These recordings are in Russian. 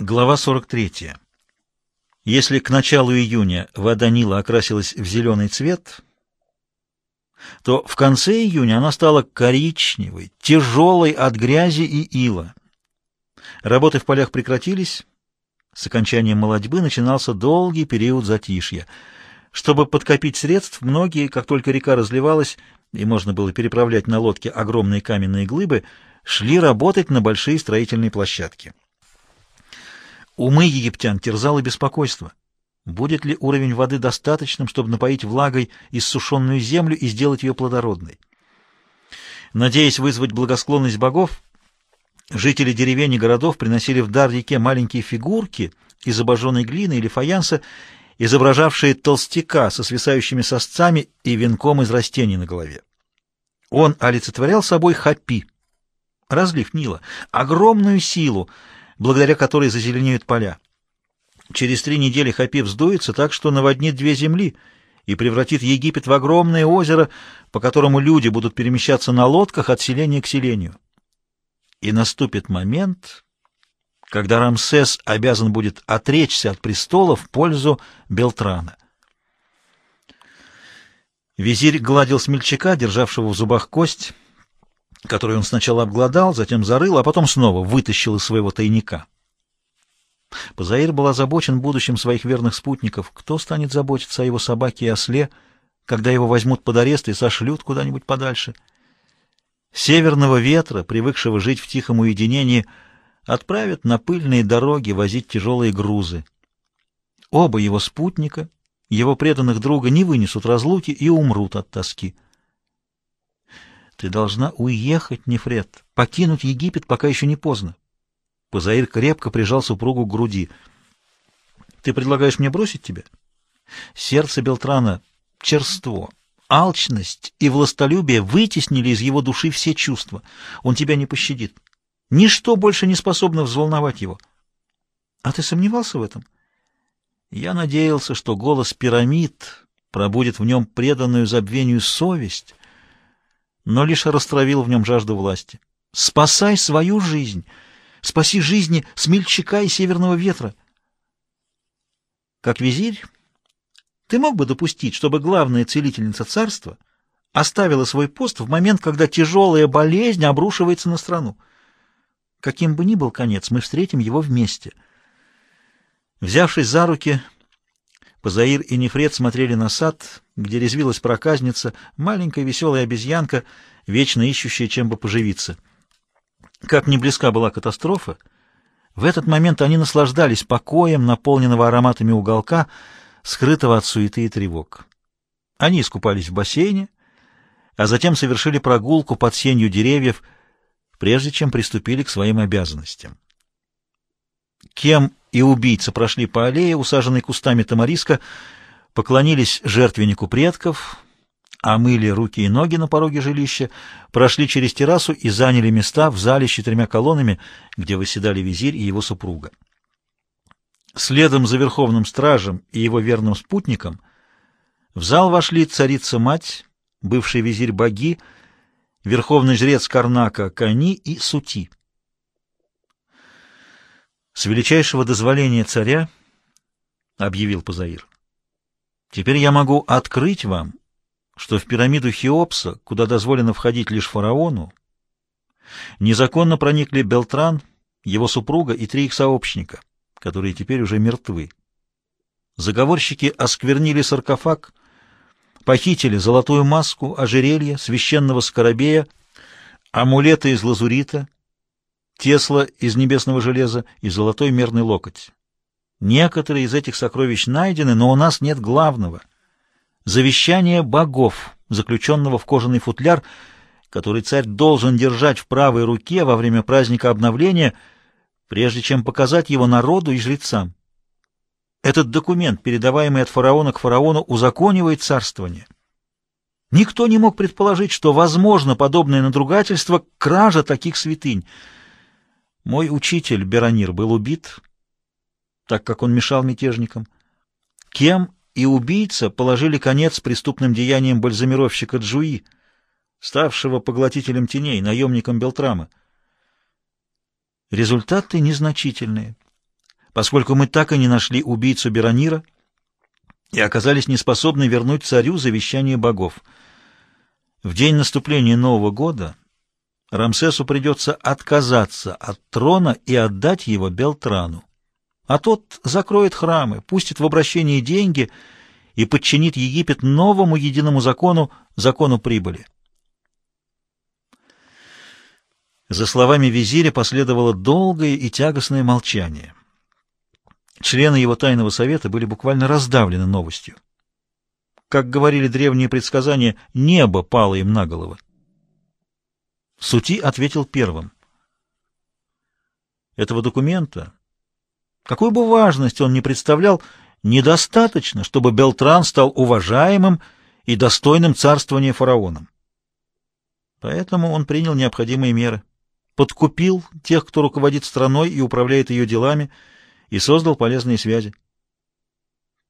Глава 43. Если к началу июня вода Нила окрасилась в зеленый цвет, то в конце июня она стала коричневой, тяжелой от грязи и ила. Работы в полях прекратились. С окончанием молодьбы начинался долгий период затишья. Чтобы подкопить средств, многие, как только река разливалась и можно было переправлять на лодке огромные каменные глыбы, шли работать на большие строительные площадки. Умы египтян терзало беспокойство. Будет ли уровень воды достаточным, чтобы напоить влагой иссушенную землю и сделать ее плодородной? Надеясь вызвать благосклонность богов, жители деревень и городов приносили в дар реке маленькие фигурки из обожженной глины или фаянса, изображавшие толстяка со свисающими сосцами и венком из растений на голове. Он олицетворял собой Хапи, разлив Нила, огромную силу, благодаря которой зазеленеют поля. Через три недели Хапи вздуется так, что наводнит две земли и превратит Египет в огромное озеро, по которому люди будут перемещаться на лодках от селения к селению. И наступит момент, когда Рамсес обязан будет отречься от престола в пользу Белтрана. Визирь гладил смельчака, державшего в зубах кость, которую он сначала обглодал, затем зарыл, а потом снова вытащил из своего тайника. Позаир был озабочен будущим своих верных спутников. Кто станет заботиться о его собаке и осле, когда его возьмут под арест и сошлют куда-нибудь подальше? Северного ветра, привыкшего жить в тихом уединении, отправят на пыльные дороги возить тяжелые грузы. Оба его спутника, его преданных друга, не вынесут разлуки и умрут от тоски. Ты должна уехать, Нефред, покинуть Египет, пока еще не поздно. Позаир крепко прижал супругу к груди. Ты предлагаешь мне бросить тебя? Сердце Белтрана — черство, алчность и властолюбие вытеснили из его души все чувства. Он тебя не пощадит. Ничто больше не способно взволновать его. А ты сомневался в этом? Я надеялся, что голос пирамид пробудет в нем преданную забвению совесть, но лишь растравил в нем жажду власти. Спасай свою жизнь, спаси жизни смельчака и северного ветра. Как визирь, ты мог бы допустить, чтобы главная целительница царства оставила свой пост в момент, когда тяжелая болезнь обрушивается на страну. Каким бы ни был конец, мы встретим его вместе. Взявшись за руки, Позаир и Нефред смотрели на сад, где резвилась проказница, маленькая веселая обезьянка, вечно ищущая, чем бы поживиться. Как не близка была катастрофа, в этот момент они наслаждались покоем, наполненного ароматами уголка, скрытого от суеты и тревог. Они искупались в бассейне, а затем совершили прогулку под сенью деревьев, прежде чем приступили к своим обязанностям. Кем и убийца прошли по аллее, усаженной кустами тамариска, поклонились жертвеннику предков, омыли руки и ноги на пороге жилища, прошли через террасу и заняли места в зале с четырьмя колоннами, где выседали визирь и его супруга. Следом за верховным стражем и его верным спутником в зал вошли царица-мать, бывший визирь Баги, верховный жрец Карнака Кани и Сути. С величайшего дозволения царя, — объявил Пазаир, — теперь я могу открыть вам, что в пирамиду Хеопса, куда дозволено входить лишь фараону, незаконно проникли Белтран, его супруга и три их сообщника, которые теперь уже мертвы. Заговорщики осквернили саркофаг, похитили золотую маску, ожерелье, священного скоробея, амулеты из лазурита — Тесла из небесного железа и золотой мерный локоть. Некоторые из этих сокровищ найдены, но у нас нет главного — завещание богов, заключенного в кожаный футляр, который царь должен держать в правой руке во время праздника обновления, прежде чем показать его народу и жрецам. Этот документ, передаваемый от фараона к фараону, узаконивает царствование. Никто не мог предположить, что возможно подобное надругательство — кража таких святынь — мой учитель Беронир был убит, так как он мешал мятежникам. Кем и убийца положили конец преступным деяниям бальзамировщика Джуи, ставшего поглотителем теней, наемником Белтрама. Результаты незначительные. поскольку мы так и не нашли убийцу Беронира и оказались неспособны вернуть царю завещание богов. В день наступления Нового года Рамсесу придется отказаться от трона и отдать его Белтрану. А тот закроет храмы, пустит в обращение деньги и подчинит Египет новому единому закону, закону прибыли. За словами визиря последовало долгое и тягостное молчание. Члены его тайного совета были буквально раздавлены новостью. Как говорили древние предсказания, небо пало им на голову. Сути ответил первым. Этого документа, какую бы важность он ни представлял, недостаточно, чтобы Белтран стал уважаемым и достойным царствования фараоном. Поэтому он принял необходимые меры подкупил тех, кто руководит страной и управляет ее делами, и создал полезные связи.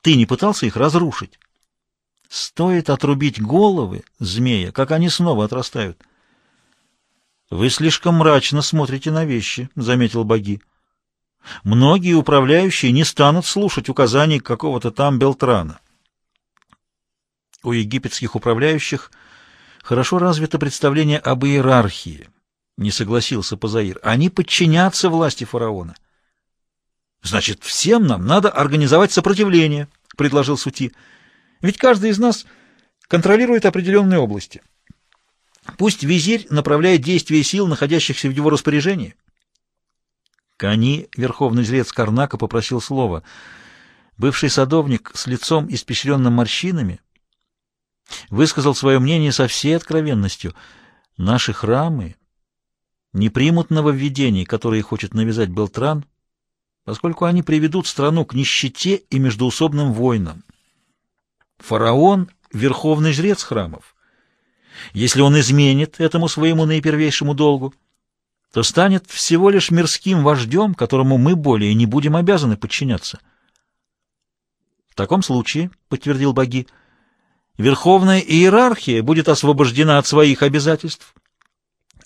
Ты не пытался их разрушить? Стоит отрубить головы змея, как они снова отрастают. Вы слишком мрачно смотрите на вещи, — заметил Боги. Многие управляющие не станут слушать указаний какого-то там Белтрана. У египетских управляющих хорошо развито представление об иерархии — не согласился Пазаир. Они подчинятся власти фараона. Значит, всем нам надо организовать сопротивление, предложил Сути. Ведь каждый из нас контролирует определенные области. Пусть визирь направляет действия сил, находящихся в его распоряжении. Кани, верховный жрец Карнака, попросил слова. Бывший садовник с лицом, испещренным морщинами, высказал свое мнение со всей откровенностью. Наши храмы не примут нововведений, которые хочет навязать Белтран, поскольку они приведут страну к нищете и междоусобным войнам. Фараон — верховный жрец храмов. Если он изменит этому своему наипервейшему долгу, то станет всего лишь мирским вождем, которому мы более не будем обязаны подчиняться. В таком случае, — подтвердил боги, — верховная иерархия будет освобождена от своих обязательств,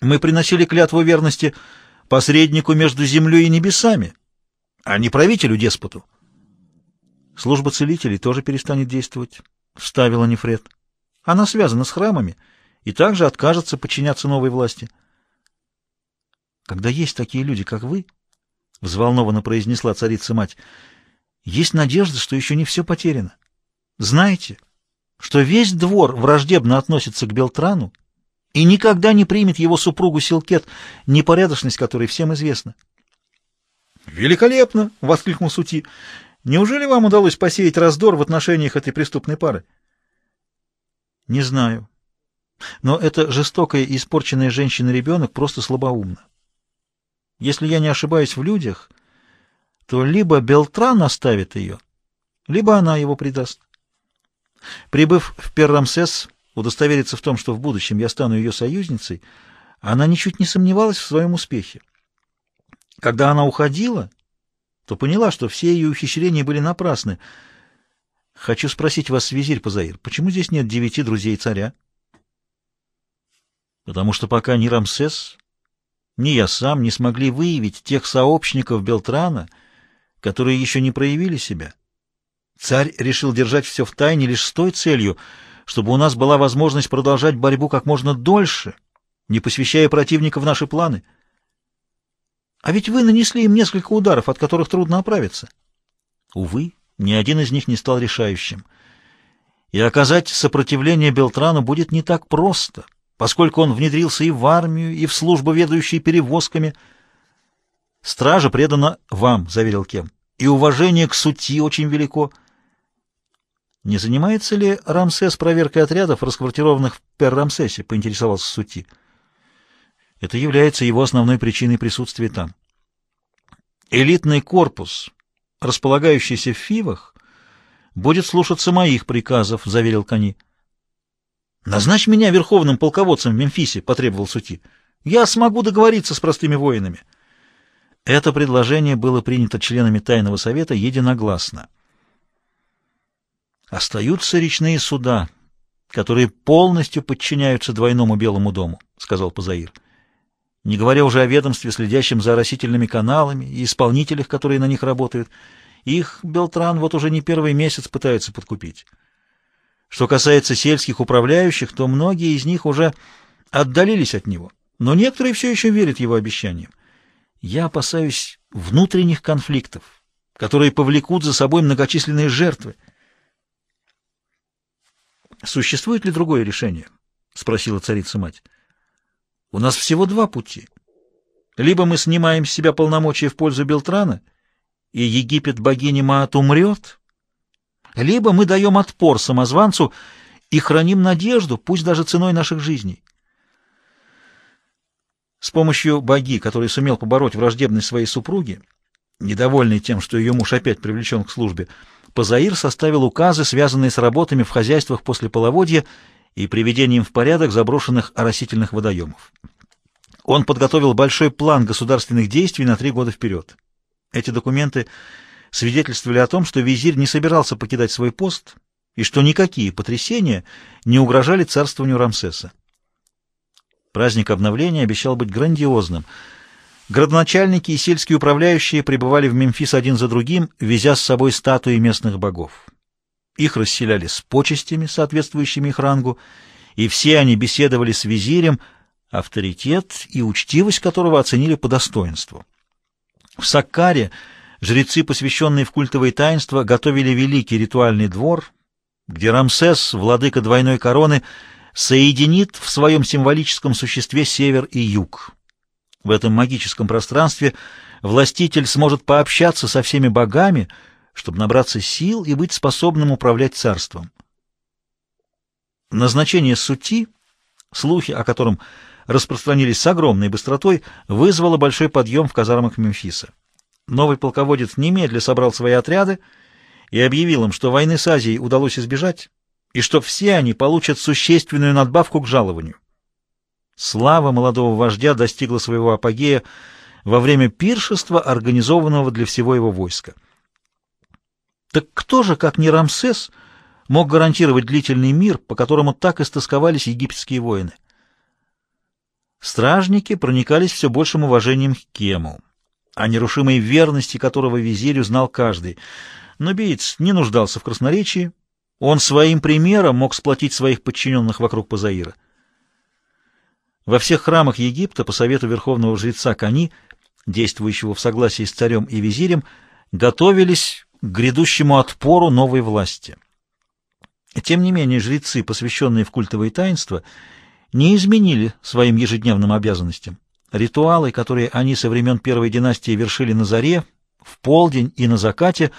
мы приносили клятву верности посреднику между землей и небесами, а не правителю-деспоту. Служба целителей тоже перестанет действовать, — вставила Нефред. Она связана с храмами и также откажется подчиняться новой власти. Когда есть такие люди, как вы, — взволнованно произнесла царица-мать, — есть надежда, что еще не все потеряно. Знаете, что весь двор враждебно относится к Белтрану, — и никогда не примет его супругу Силкет, непорядочность которой всем известна. «Великолепно!» — воскликнул Сути. «Неужели вам удалось посеять раздор в отношениях этой преступной пары?» «Не знаю. Но эта жестокая и испорченная женщина-ребенок просто слабоумна. Если я не ошибаюсь в людях, то либо Белтран оставит ее, либо она его предаст. Прибыв в Перрамсес, удостовериться в том, что в будущем я стану ее союзницей, она ничуть не сомневалась в своем успехе. Когда она уходила, то поняла, что все ее ухищрения были напрасны. Хочу спросить вас, визирь Пазаир, почему здесь нет девяти друзей царя? Потому что пока ни Рамсес, ни я сам не смогли выявить тех сообщников Белтрана, которые еще не проявили себя. Царь решил держать все в тайне лишь с той целью — чтобы у нас была возможность продолжать борьбу как можно дольше, не посвящая противника в наши планы. А ведь вы нанесли им несколько ударов, от которых трудно оправиться. Увы, ни один из них не стал решающим. И оказать сопротивление Белтрану будет не так просто, поскольку он внедрился и в армию, и в службу, ведающую перевозками. «Стража предана вам», — заверил Кем, — «и уважение к сути очень велико». «Не занимается ли Рамсес проверкой отрядов, расквартированных в Пер-Рамсесе?» — поинтересовался Сути. «Это является его основной причиной присутствия там. Элитный корпус, располагающийся в Фивах, будет слушаться моих приказов», — заверил Кани. «Назначь меня верховным полководцем в Мемфисе», — потребовал Сути. «Я смогу договориться с простыми воинами». Это предложение было принято членами Тайного Совета единогласно. Остаются речные суда, которые полностью подчиняются двойному Белому дому, — сказал Пазаир. не говоря уже о ведомстве, следящем за растительными каналами, и исполнителях, которые на них работают. Их Белтран вот уже не первый месяц пытается подкупить. Что касается сельских управляющих, то многие из них уже отдалились от него, но некоторые все еще верят его обещаниям. Я опасаюсь внутренних конфликтов, которые повлекут за собой многочисленные жертвы. «Существует ли другое решение?» — спросила царица-мать. «У нас всего два пути. Либо мы снимаем с себя полномочия в пользу Белтрана, и Египет богини Маат умрет, либо мы даем отпор самозванцу и храним надежду, пусть даже ценой наших жизней. С помощью боги, который сумел побороть враждебность своей супруги, недовольный тем, что ее муж опять привлечен к службе, Пазаир составил указы, связанные с работами в хозяйствах после половодья и приведением в порядок заброшенных оросительных водоемов. Он подготовил большой план государственных действий на три года вперед. Эти документы свидетельствовали о том, что визирь не собирался покидать свой пост и что никакие потрясения не угрожали царствованию Рамсеса. Праздник обновления обещал быть грандиозным. Градоначальники и сельские управляющие прибывали в Мемфис один за другим, везя с собой статуи местных богов. Их расселяли с почестями, соответствующими их рангу, и все они беседовали с визирем, авторитет и учтивость которого оценили по достоинству. В Саккаре жрецы, посвященные в культовые таинства, готовили великий ритуальный двор, где Рамсес, владыка двойной короны, соединит в своем символическом существе север и юг. В этом магическом пространстве властитель сможет пообщаться со всеми богами, чтобы набраться сил и быть способным управлять царством. Назначение сути, слухи о котором распространились с огромной быстротой, вызвало большой подъем в казармах Мемфиса. Новый полководец немедля собрал свои отряды и объявил им, что войны с Азией удалось избежать, и что все они получат существенную надбавку к жалованию. Слава молодого вождя достигла своего апогея во время пиршества, организованного для всего его войска. Так кто же, как не Рамсес, мог гарантировать длительный мир, по которому так истосковались египетские воины? Стражники проникались все большим уважением к Кему о нерушимой верности которого визирю знал каждый. Но Биец не нуждался в красноречии, он своим примером мог сплотить своих подчиненных вокруг Пазаира. Во всех храмах Египта, по совету верховного жреца Кани, действующего в согласии с царем и визирем, готовились к грядущему отпору новой власти. Тем не менее, жрецы, посвященные в культовые таинства, не изменили своим ежедневным обязанностям. Ритуалы, которые они со времен первой династии вершили на заре, в полдень и на закате,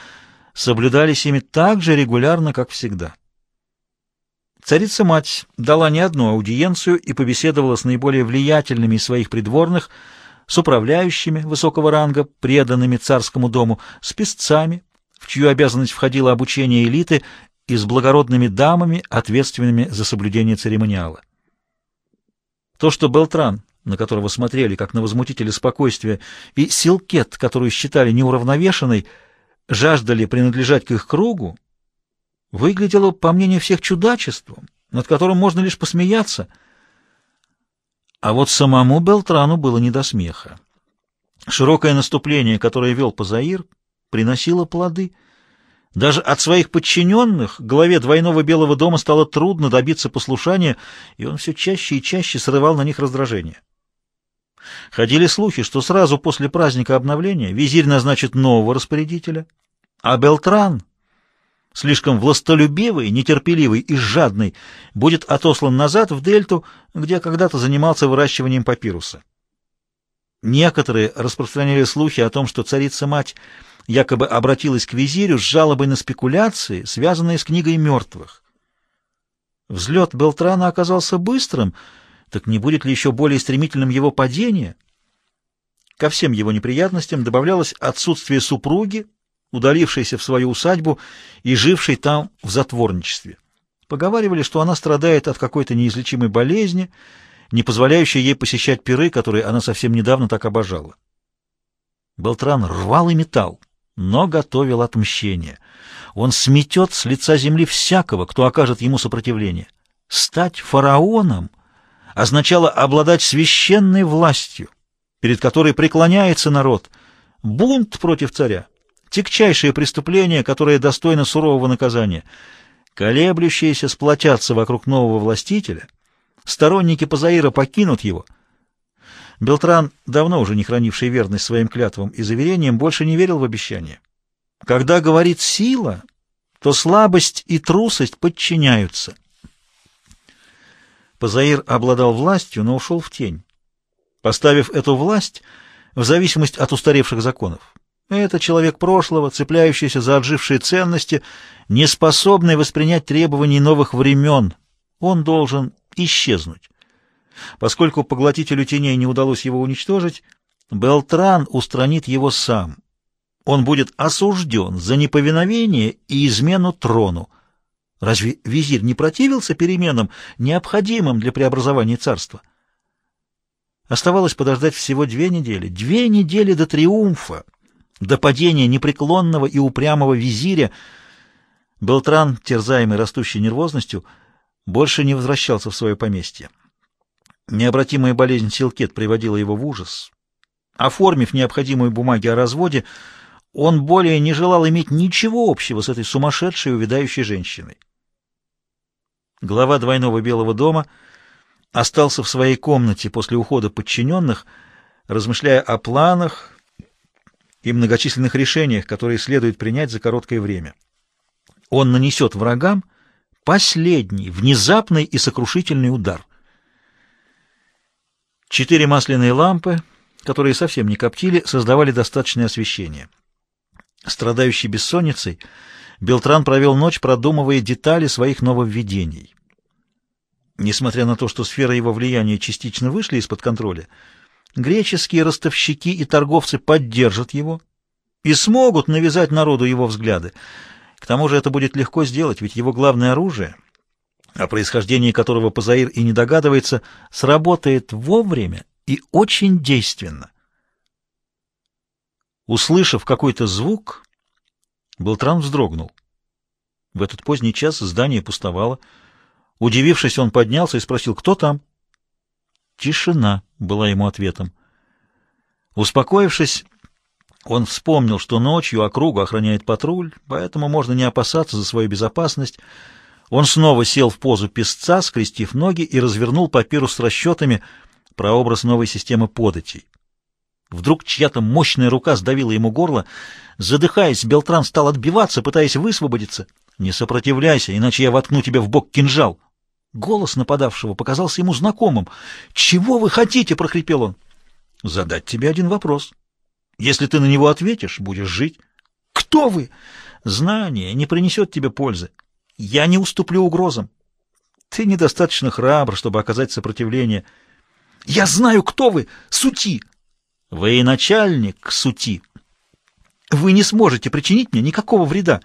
соблюдались ими так же регулярно, как всегда. Царица-мать дала не одну аудиенцию и побеседовала с наиболее влиятельными из своих придворных, с управляющими высокого ранга, преданными царскому дому, с песцами, в чью обязанность входило обучение элиты, и с благородными дамами, ответственными за соблюдение церемониала. То, что Белтран на которого смотрели как на возмутителя спокойствия, и Силкет, которую считали неуравновешенной, жаждали принадлежать к их кругу, выглядело, по мнению всех, чудачеством, над которым можно лишь посмеяться. А вот самому Белтрану было не до смеха. Широкое наступление, которое вел Пазаир, приносило плоды. Даже от своих подчиненных главе двойного Белого дома стало трудно добиться послушания, и он все чаще и чаще срывал на них раздражение. Ходили слухи, что сразу после праздника обновления визирь назначит нового распорядителя, а Белтран, слишком властолюбивый, нетерпеливый и жадный, будет отослан назад в дельту, где когда-то занимался выращиванием папируса. Некоторые распространяли слухи о том, что царица-мать якобы обратилась к визирю с жалобой на спекуляции, связанные с книгой мертвых. Взлет Белтрана оказался быстрым, так не будет ли еще более стремительным его падение? Ко всем его неприятностям добавлялось отсутствие супруги, удалившейся в свою усадьбу и жившей там в затворничестве. Поговаривали, что она страдает от какой-то неизлечимой болезни, не позволяющей ей посещать пиры, которые она совсем недавно так обожала. Белтран рвал и металл, но готовил отмщение. Он сметет с лица земли всякого, кто окажет ему сопротивление. Стать фараоном означало обладать священной властью, перед которой преклоняется народ, бунт против царя, тягчайшее преступление, которое достойно сурового наказания. Колеблющиеся сплотятся вокруг нового властителя, сторонники Пазаира покинут его. Белтран, давно уже не хранивший верность своим клятвам и заверениям, больше не верил в обещания. Когда говорит сила, то слабость и трусость подчиняются. Пазаир обладал властью, но ушел в тень, поставив эту власть в зависимость от устаревших законов. Это человек прошлого, цепляющийся за отжившие ценности, не способный воспринять требований новых времен. Он должен исчезнуть. Поскольку поглотителю теней не удалось его уничтожить, Белтран устранит его сам. Он будет осужден за неповиновение и измену трону. Разве визирь не противился переменам, необходимым для преобразования царства? Оставалось подождать всего две недели. Две недели до триумфа, до падения непреклонного и упрямого визиря. Белтран, терзаемый растущей нервозностью, больше не возвращался в свое поместье. Необратимая болезнь Силкет приводила его в ужас. Оформив необходимые бумаги о разводе, он более не желал иметь ничего общего с этой сумасшедшей увядающей женщиной. Глава двойного Белого дома остался в своей комнате после ухода подчиненных, размышляя о планах и многочисленных решениях, которые следует принять за короткое время. Он нанесет врагам последний, внезапный и сокрушительный удар. Четыре масляные лампы, которые совсем не коптили, создавали достаточное освещение. Страдающий бессонницей, Белтран провел ночь, продумывая детали своих нововведений. Несмотря на то, что сфера его влияния частично вышли из-под контроля, греческие ростовщики и торговцы поддержат его и смогут навязать народу его взгляды. К тому же это будет легко сделать, ведь его главное оружие, о происхождении которого Пазаир и не догадывается, сработает вовремя и очень действенно. Услышав какой-то звук, Белтран вздрогнул. В этот поздний час здание пустовало. Удивившись, он поднялся и спросил, кто там? Тишина была ему ответом. Успокоившись, он вспомнил, что ночью округу охраняет патруль, поэтому можно не опасаться за свою безопасность. Он снова сел в позу песца, скрестив ноги, и развернул папирус с расчетами про образ новой системы податей. Вдруг чья-то мощная рука сдавила ему горло. Задыхаясь, Белтран стал отбиваться, пытаясь высвободиться. «Не сопротивляйся, иначе я воткну тебе в бок кинжал». Голос нападавшего показался ему знакомым. «Чего вы хотите?» — прохрипел он. «Задать тебе один вопрос. Если ты на него ответишь, будешь жить». «Кто вы?» «Знание не принесет тебе пользы. Я не уступлю угрозам. Ты недостаточно храбр, чтобы оказать сопротивление». «Я знаю, кто вы! Сути!» Военачальник Сути. Вы не сможете причинить мне никакого вреда.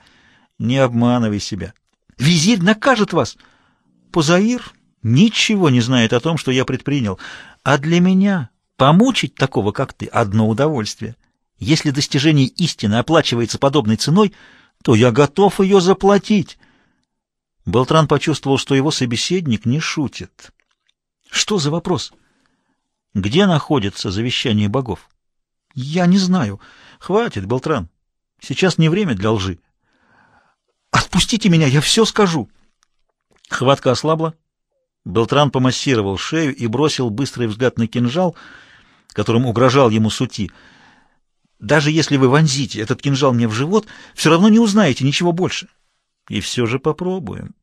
Не обманывай себя. Визирь накажет вас. Позаир ничего не знает о том, что я предпринял. А для меня помучить такого, как ты, одно удовольствие. Если достижение истины оплачивается подобной ценой, то я готов ее заплатить. Белтран почувствовал, что его собеседник не шутит. Что за вопрос? Где находится завещание богов? Я не знаю. Хватит, Белтран. Сейчас не время для лжи. Отпустите меня, я все скажу. Хватка ослабла. Белтран помассировал шею и бросил быстрый взгляд на кинжал, которым угрожал ему сути. Даже если вы вонзите этот кинжал мне в живот, все равно не узнаете ничего больше. И все же попробуем.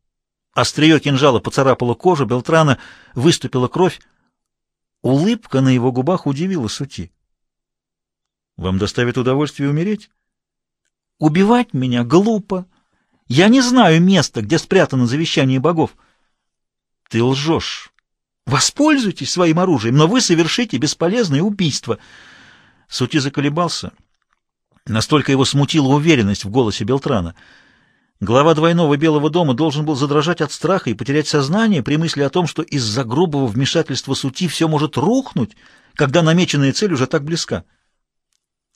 Острие кинжала поцарапало кожу, Белтрана выступила кровь. Улыбка на его губах удивила Сути. «Вам доставит удовольствие умереть?» «Убивать меня глупо. Я не знаю места, где спрятано завещание богов». «Ты лжешь. Воспользуйтесь своим оружием, но вы совершите бесполезное убийство». Сути заколебался. Настолько его смутила уверенность в голосе Белтрана — Глава двойного Белого дома должен был задрожать от страха и потерять сознание при мысли о том, что из-за грубого вмешательства сути все может рухнуть, когда намеченная цель уже так близка.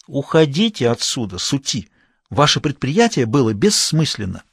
«Уходите отсюда, сути! Ваше предприятие было бессмысленно!»